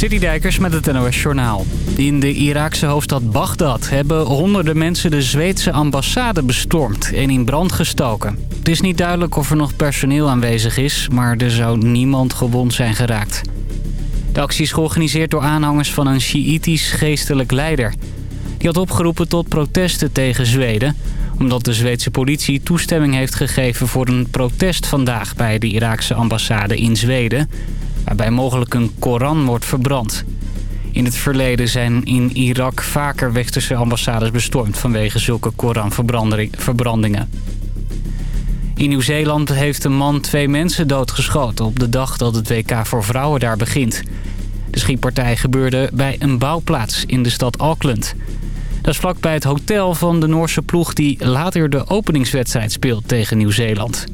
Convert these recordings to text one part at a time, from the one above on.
Citydijkers met het NOS Journaal. In de Iraakse hoofdstad Bagdad hebben honderden mensen de Zweedse ambassade bestormd en in brand gestoken. Het is niet duidelijk of er nog personeel aanwezig is, maar er zou niemand gewond zijn geraakt. De actie is georganiseerd door aanhangers van een Sjiïtisch geestelijk leider. Die had opgeroepen tot protesten tegen Zweden... omdat de Zweedse politie toestemming heeft gegeven voor een protest vandaag... bij de Iraakse ambassade in Zweden... waarbij mogelijk een Koran wordt verbrand. In het verleden zijn in Irak vaker westerse ambassades bestormd... vanwege zulke Koranverbrandingen. In Nieuw-Zeeland heeft een man twee mensen doodgeschoten... op de dag dat het WK voor vrouwen daar begint. De schietpartij gebeurde bij een bouwplaats in de stad Auckland. Dat is vlakbij het hotel van de Noorse ploeg... die later de openingswedstrijd speelt tegen Nieuw-Zeeland.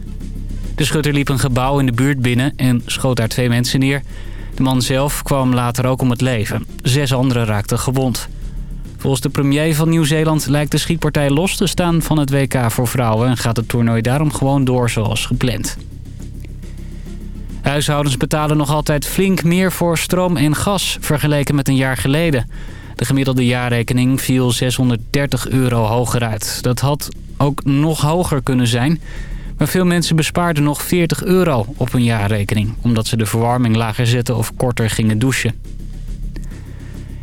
De schutter liep een gebouw in de buurt binnen en schoot daar twee mensen neer. De man zelf kwam later ook om het leven. Zes anderen raakten gewond. Volgens de premier van Nieuw-Zeeland lijkt de schietpartij los te staan van het WK voor vrouwen... en gaat het toernooi daarom gewoon door zoals gepland. Huishoudens betalen nog altijd flink meer voor stroom en gas vergeleken met een jaar geleden. De gemiddelde jaarrekening viel 630 euro hoger uit. Dat had ook nog hoger kunnen zijn... Maar veel mensen bespaarden nog 40 euro op hun jaarrekening... omdat ze de verwarming lager zetten of korter gingen douchen.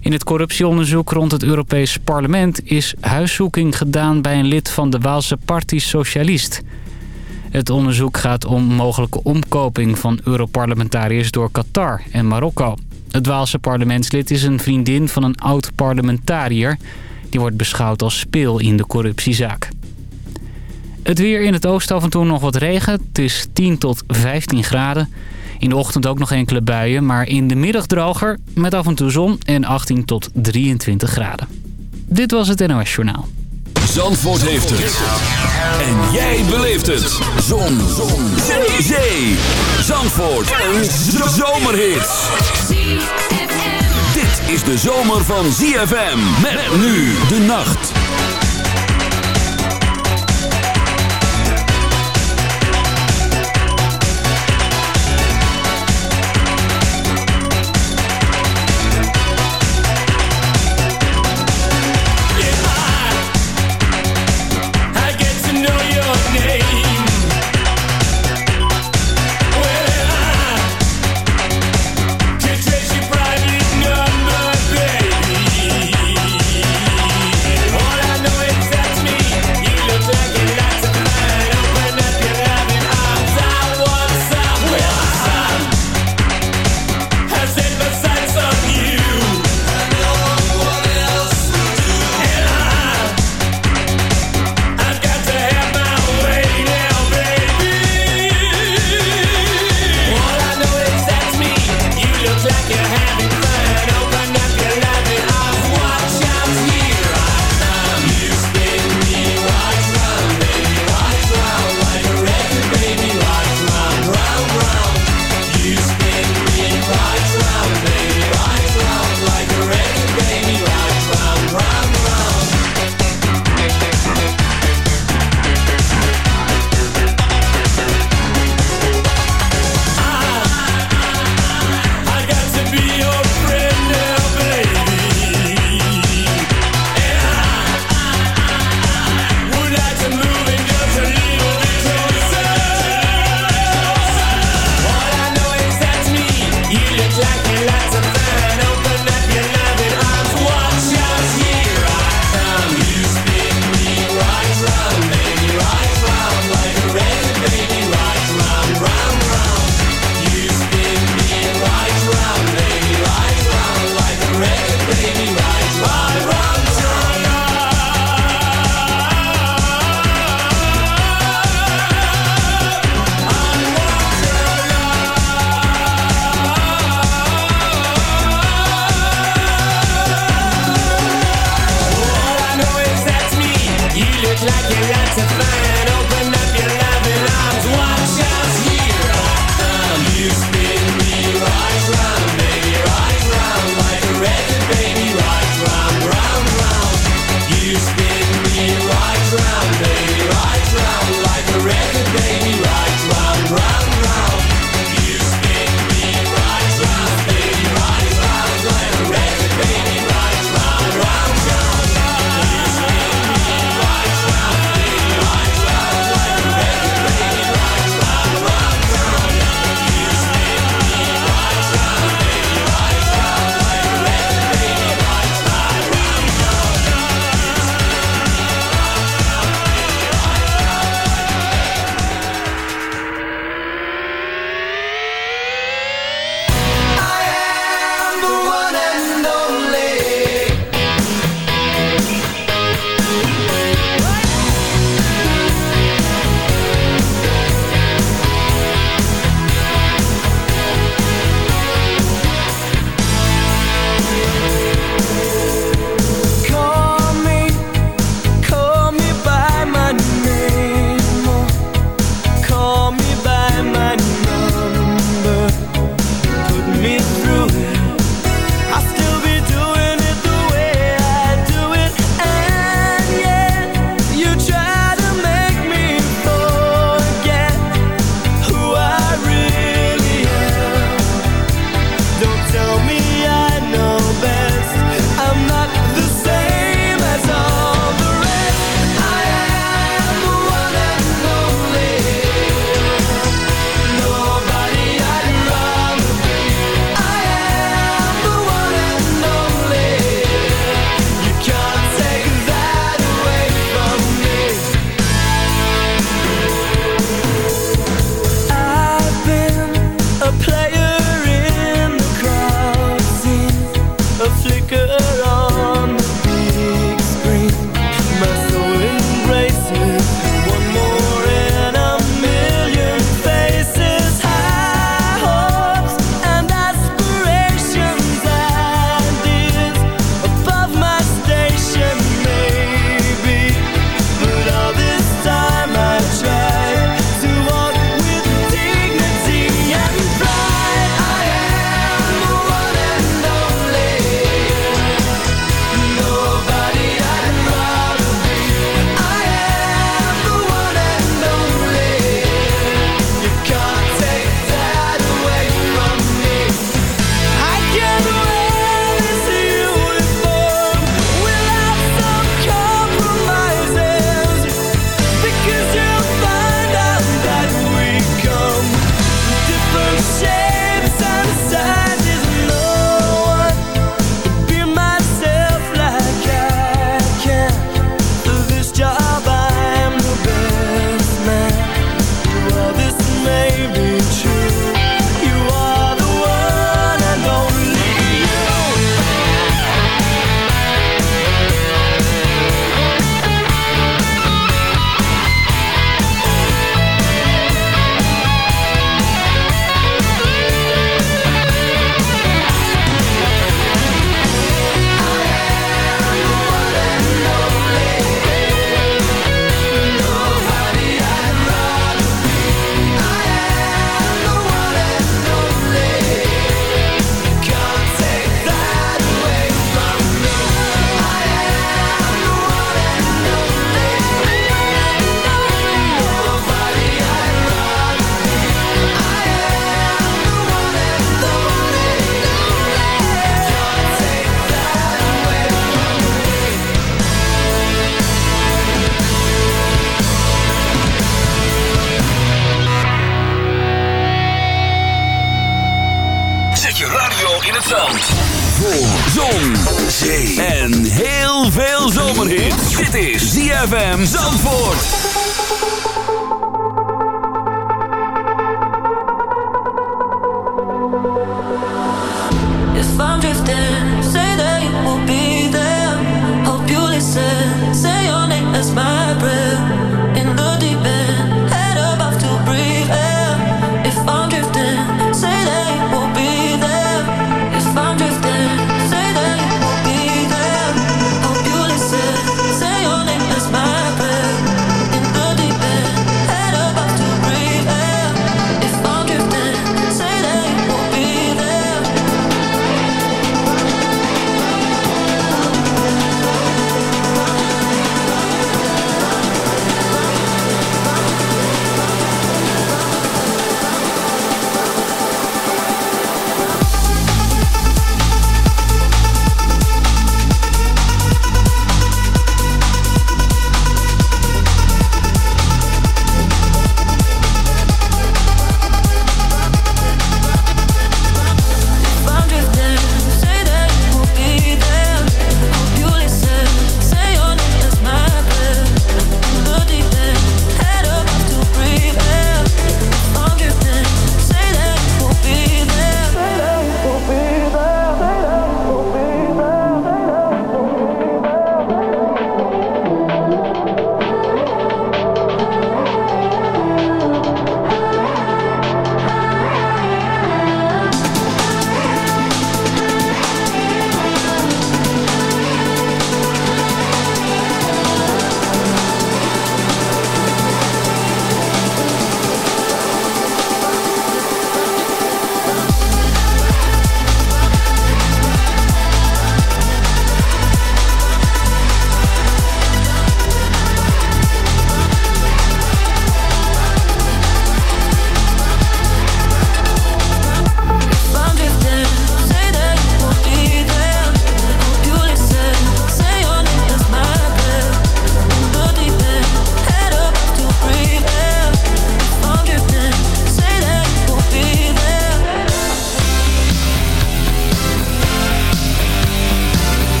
In het corruptieonderzoek rond het Europees Parlement... is huiszoeking gedaan bij een lid van de Waalse Party Socialist. Het onderzoek gaat om mogelijke omkoping van Europarlementariërs door Qatar en Marokko. Het Waalse parlementslid is een vriendin van een oud-parlementariër. Die wordt beschouwd als speel in de corruptiezaak. Het weer in het oosten af en toe nog wat regen. Het is 10 tot 15 graden. In de ochtend ook nog enkele buien, maar in de middag droger met af en toe zon en 18 tot 23 graden. Dit was het NOS Journaal. Zandvoort heeft het. En jij beleeft het. Zon. zon. Zee. Zee. Zandvoort. Een zomerhit. Dit is de zomer van ZFM. Met nu de nacht. feel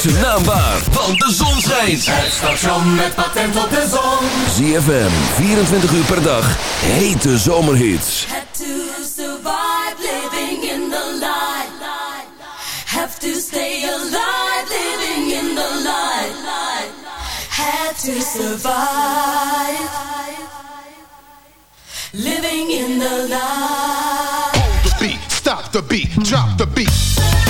Maak zijn naam waar, want de zon schijnt. Het station met patent op de zon. ZFM, 24 uur per dag, hete zomerhits. Had to survive living in the light. Have to stay alive living in the light. Had to survive living in the light. Hold the beat, stop the beat, drop the beat.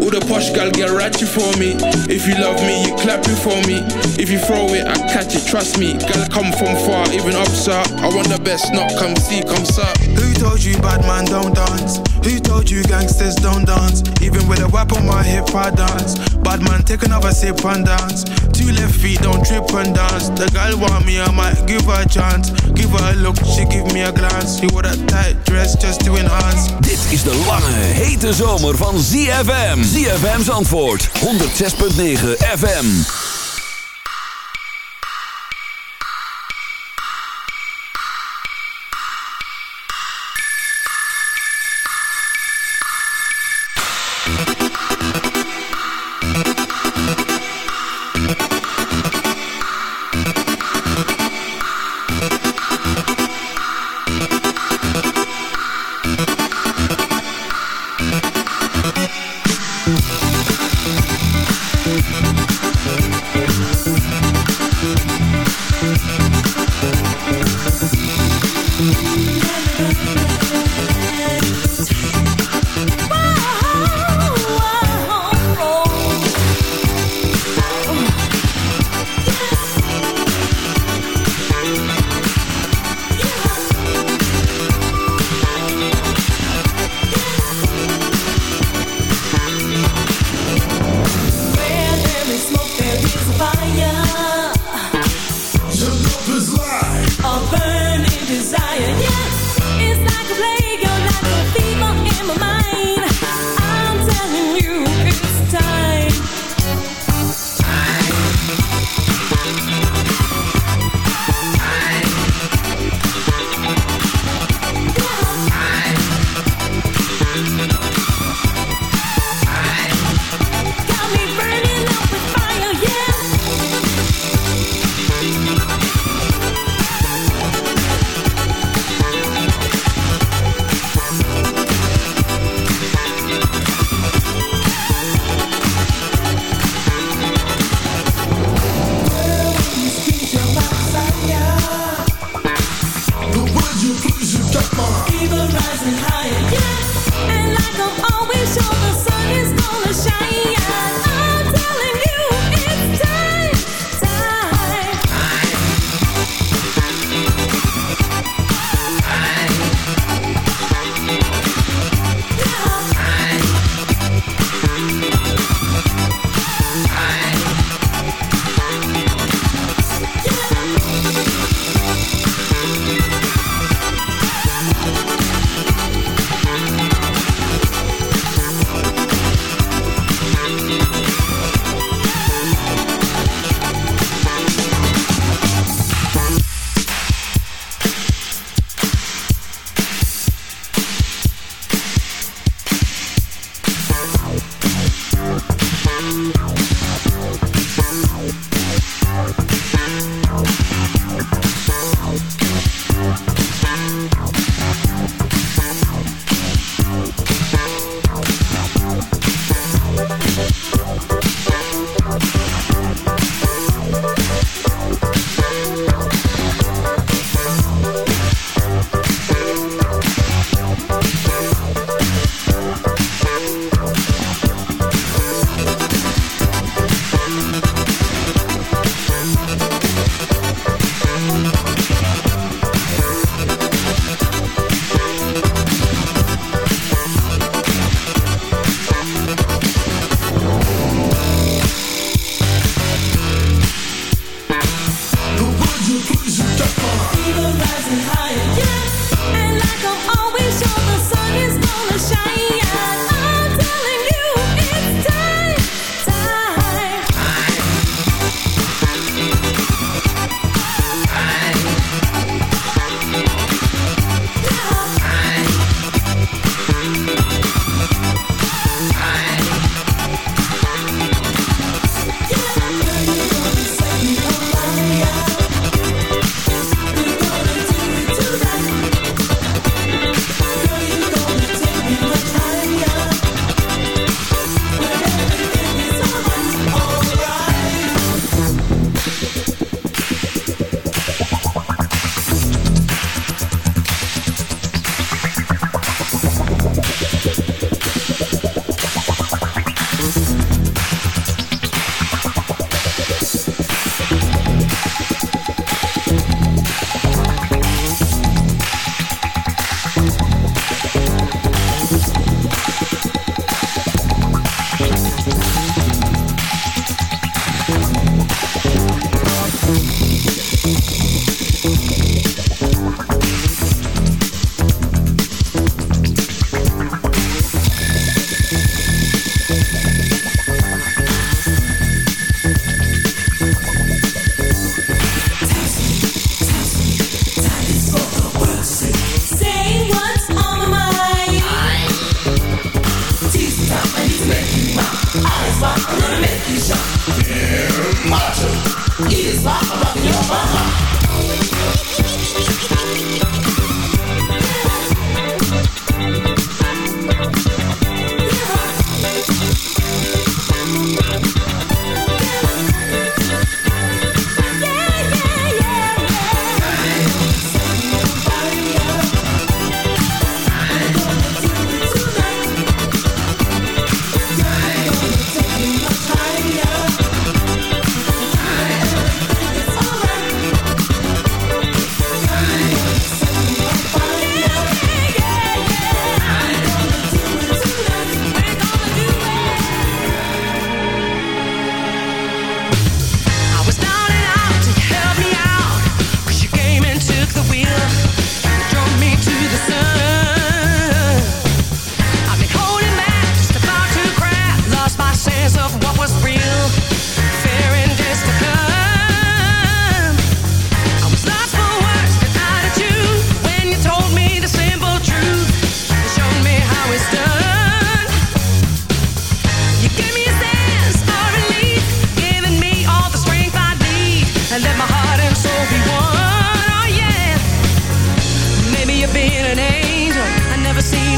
All the posh gal get ratchet for me. If you love me, you clap it for me. If you throw it, I catch it, trust me. Gal come from far, even up, sir. I want the best, not come see, come sir. Who told you bad man don't dance? Who told you gangsters don't dance? Even with a whip on my hip, I dance. Bad man, take another sip and dance. Two left feet, don't trip and dance. The girl want me, I might give her a chance. Give her a look, she give me a glance. She wore that tight dress just to enhance. Dit is de lange, hete zomer van ZFM. ZFM's antwoord, 106.9 FM.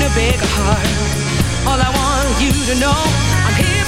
a bigger heart. All I want you to know, I'm here.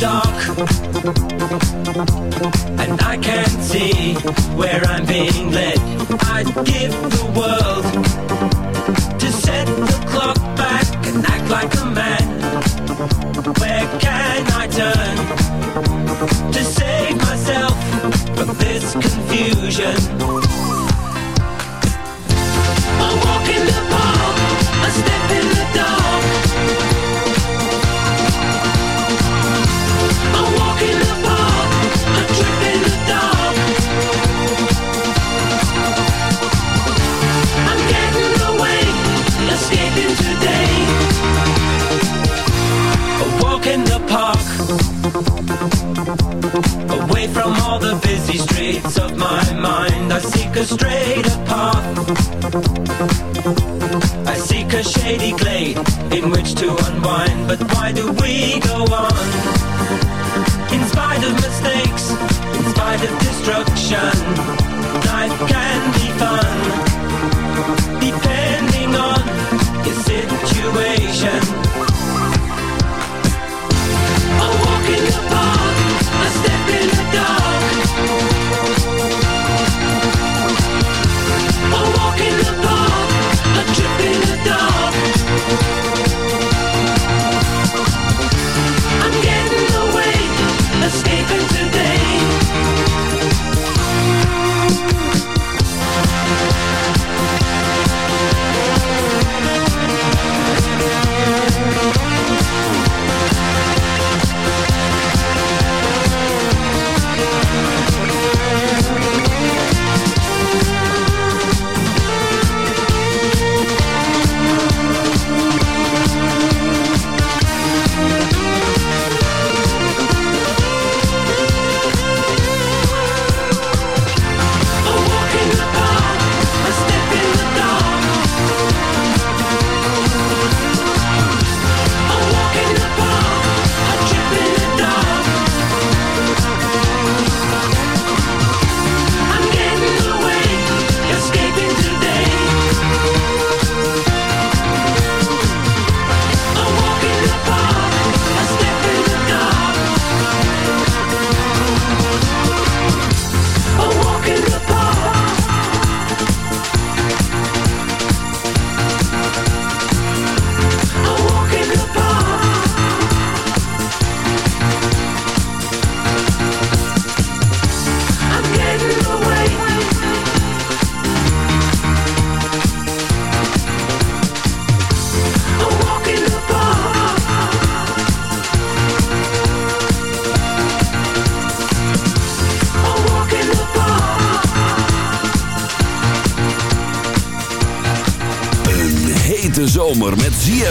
dark And I can't see where I'm being led. I'd give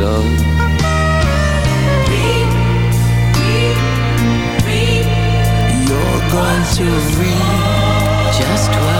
sun. going to read just what